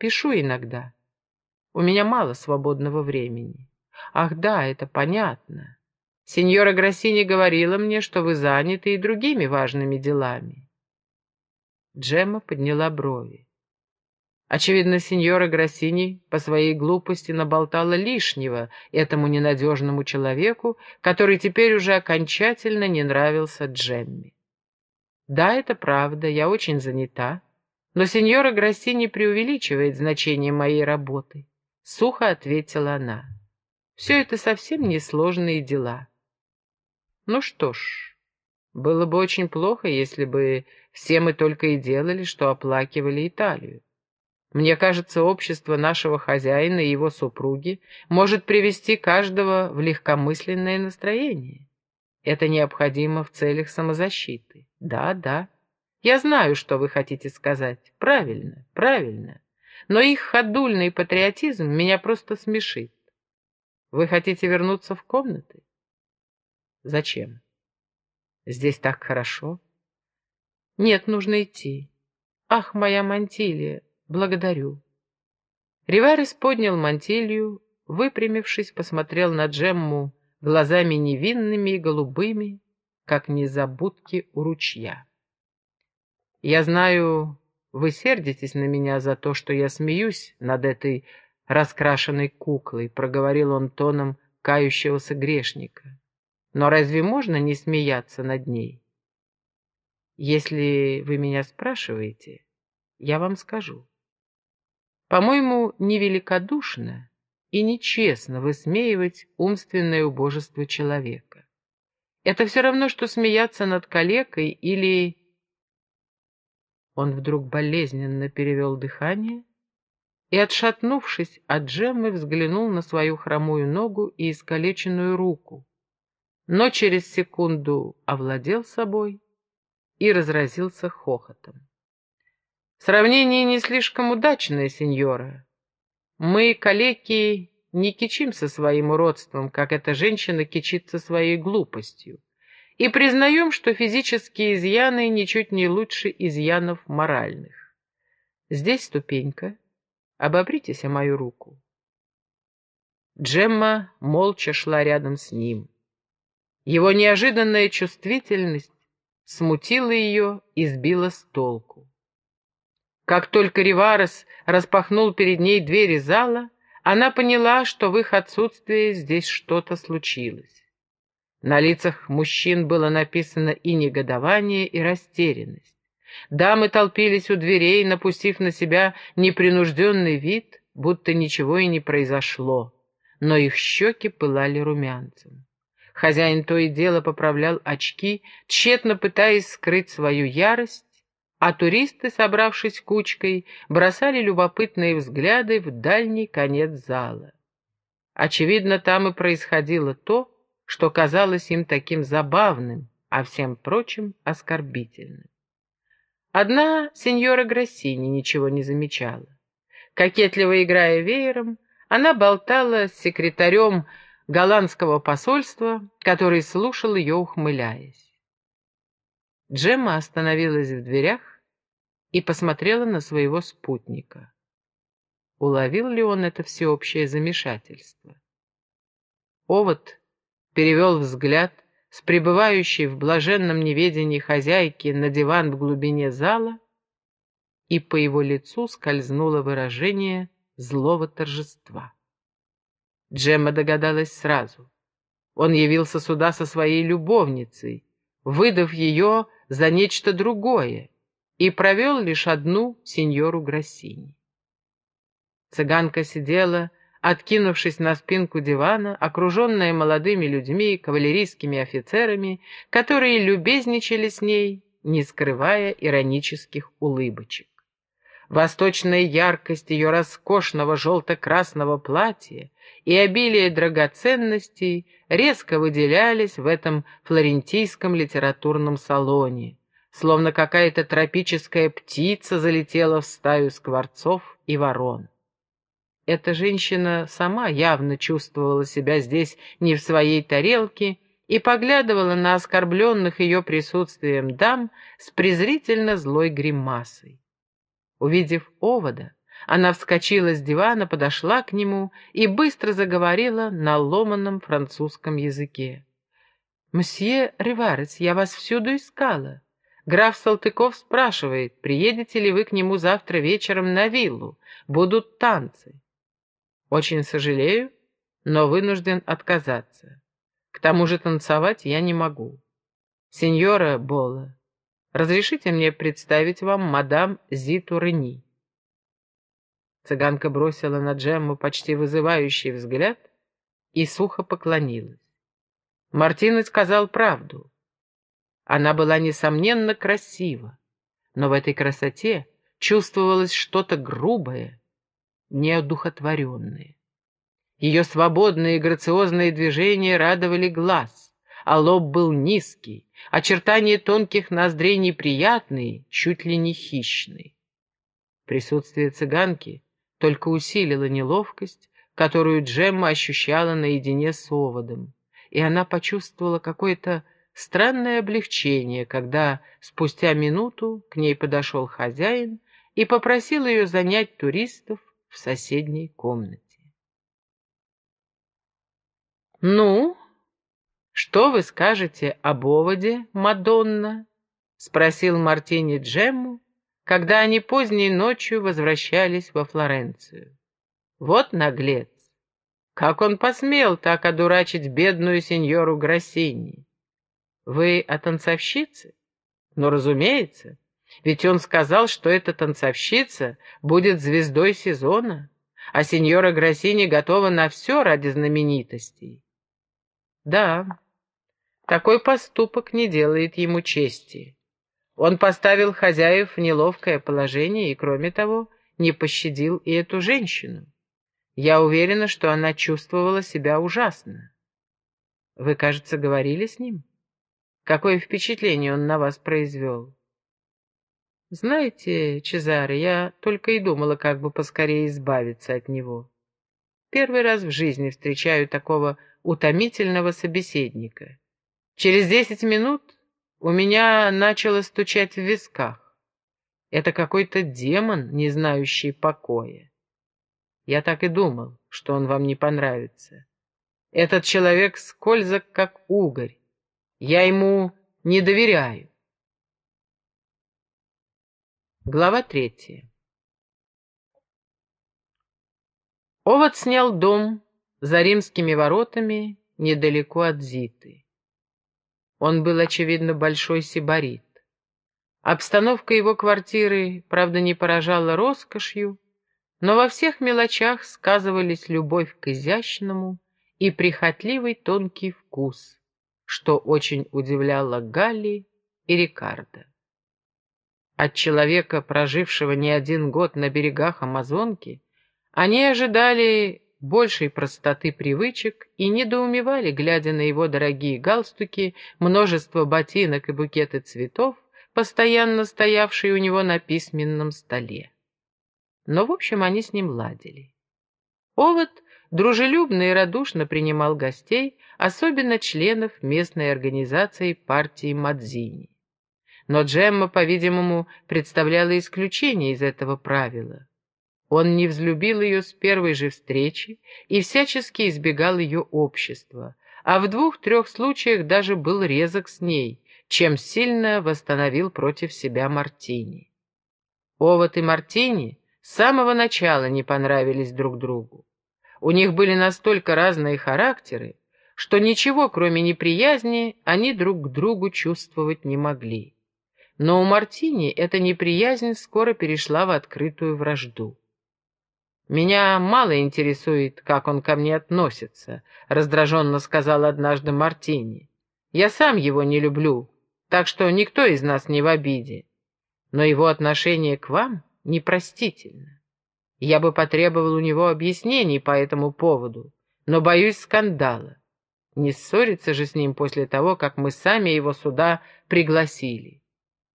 Пишу иногда. У меня мало свободного времени. Ах да, это понятно. Сеньора Гроссини говорила мне, что вы заняты и другими важными делами. Джемма подняла брови. Очевидно, сеньора Гроссини по своей глупости наболтала лишнего этому ненадежному человеку, который теперь уже окончательно не нравился Джемме. «Да, это правда, я очень занята, но сеньора Гроссини преувеличивает значение моей работы», — сухо ответила она. «Все это совсем несложные дела». «Ну что ж, было бы очень плохо, если бы все мы только и делали, что оплакивали Италию. Мне кажется, общество нашего хозяина и его супруги может привести каждого в легкомысленное настроение. Это необходимо в целях самозащиты. Да, да. Я знаю, что вы хотите сказать. Правильно, правильно. Но их ходульный патриотизм меня просто смешит. Вы хотите вернуться в комнаты? Зачем? Здесь так хорошо. Нет, нужно идти. Ах, моя мантилия, благодарю. Риварес поднял мантилью, выпрямившись, посмотрел на Джемму глазами невинными и голубыми, как незабудки у ручья. «Я знаю, вы сердитесь на меня за то, что я смеюсь над этой раскрашенной куклой», — проговорил он тоном кающегося грешника. «Но разве можно не смеяться над ней?» «Если вы меня спрашиваете, я вам скажу. По-моему, невеликодушно и нечестно высмеивать умственное убожество человека. Это все равно, что смеяться над калекой или... Он вдруг болезненно перевел дыхание и, отшатнувшись от Джеммы, взглянул на свою хромую ногу и искалеченную руку, но через секунду овладел собой и разразился хохотом. Сравнение не слишком удачное, сеньора. Мы, калеки, не кичимся своим уродством, как эта женщина кичится своей глупостью, и признаем, что физические изъяны ничуть не лучше изъянов моральных. Здесь ступенька. Обопритесь о мою руку. Джемма молча шла рядом с ним. Его неожиданная чувствительность смутила ее и сбила с толку. Как только Риварес распахнул перед ней двери зала, она поняла, что в их отсутствии здесь что-то случилось. На лицах мужчин было написано и негодование, и растерянность. Дамы толпились у дверей, напустив на себя непринужденный вид, будто ничего и не произошло, но их щеки пылали румянцем. Хозяин то и дело поправлял очки, тщетно пытаясь скрыть свою ярость, а туристы, собравшись кучкой, бросали любопытные взгляды в дальний конец зала. Очевидно, там и происходило то, что казалось им таким забавным, а всем прочим оскорбительным. Одна сеньора Гроссини ничего не замечала. Кокетливо играя веером, она болтала с секретарем голландского посольства, который слушал ее, ухмыляясь. Джемма остановилась в дверях и посмотрела на своего спутника. Уловил ли он это всеобщее замешательство? Овод перевел взгляд с пребывающей в блаженном неведении хозяйки на диван в глубине зала, и по его лицу скользнуло выражение злого торжества. Джемма догадалась сразу. Он явился сюда со своей любовницей, выдав ее за нечто другое, и провел лишь одну сеньору Гроссини. Цыганка сидела, откинувшись на спинку дивана, окруженная молодыми людьми кавалерийскими офицерами, которые любезничали с ней, не скрывая иронических улыбочек. Восточная яркость ее роскошного желто-красного платья и обилие драгоценностей резко выделялись в этом флорентийском литературном салоне, словно какая-то тропическая птица залетела в стаю скворцов и ворон. Эта женщина сама явно чувствовала себя здесь не в своей тарелке и поглядывала на оскорбленных ее присутствием дам с презрительно злой гримасой. Увидев овода, Она вскочила с дивана, подошла к нему и быстро заговорила на ломаном французском языке. «Мсье Риварес, я вас всюду искала. Граф Салтыков спрашивает, приедете ли вы к нему завтра вечером на виллу. Будут танцы. Очень сожалею, но вынужден отказаться. К тому же танцевать я не могу. Сеньора Бола, разрешите мне представить вам мадам Зиту Рени. Цыганка бросила на Джемму почти вызывающий взгляд и сухо поклонилась. Мартинес сказал правду. Она была, несомненно, красива, но в этой красоте чувствовалось что-то грубое, неодухотворенное. Ее свободные и грациозные движения радовали глаз, а лоб был низкий, очертания тонких ноздрей неприятные, чуть ли не хищные. Присутствие цыганки только усилило неловкость, которую Джемма ощущала наедине с оводом, и она почувствовала какое-то странное облегчение, когда спустя минуту к ней подошел хозяин и попросил ее занять туристов в соседней комнате. «Ну, что вы скажете об оводе, Мадонна?» — спросил Мартини Джемму, когда они поздней ночью возвращались во Флоренцию. «Вот наглец! Как он посмел так одурачить бедную сеньору Гроссини? Вы о танцовщице? Ну, разумеется, ведь он сказал, что эта танцовщица будет звездой сезона, а сеньора Гроссини готова на все ради знаменитостей. Да, такой поступок не делает ему чести. Он поставил хозяев в неловкое положение и, кроме того, не пощадил и эту женщину. Я уверена, что она чувствовала себя ужасно. Вы, кажется, говорили с ним? Какое впечатление он на вас произвел? Знаете, Чезаре, я только и думала, как бы поскорее избавиться от него. Первый раз в жизни встречаю такого утомительного собеседника. Через десять минут у меня начало стучать в висках. Это какой-то демон, не знающий покоя. Я так и думал, что он вам не понравится. Этот человек скользок, как угорь. Я ему не доверяю. Глава третья. Овод снял дом за римскими воротами недалеко от Зиты. Он был, очевидно, большой сибарит. Обстановка его квартиры, правда, не поражала роскошью, но во всех мелочах сказывались любовь к изящному и прихотливый тонкий вкус, что очень удивляло Галли и Рикардо. От человека, прожившего не один год на берегах Амазонки, они ожидали большей простоты привычек и недоумевали, глядя на его дорогие галстуки, множество ботинок и букеты цветов, постоянно стоявшие у него на письменном столе но, в общем, они с ним ладили. Овод дружелюбно и радушно принимал гостей, особенно членов местной организации партии Мадзини. Но Джемма, по-видимому, представляла исключение из этого правила. Он не взлюбил ее с первой же встречи и всячески избегал ее общества, а в двух-трех случаях даже был резок с ней, чем сильно восстановил против себя Мартини. Овод и Мартини с самого начала не понравились друг другу. У них были настолько разные характеры, что ничего, кроме неприязни, они друг к другу чувствовать не могли. Но у Мартини эта неприязнь скоро перешла в открытую вражду. «Меня мало интересует, как он ко мне относится», — раздраженно сказал однажды Мартини. «Я сам его не люблю, так что никто из нас не в обиде. Но его отношение к вам непростительно. Я бы потребовал у него объяснений по этому поводу, но боюсь скандала. Не ссориться же с ним после того, как мы сами его сюда пригласили.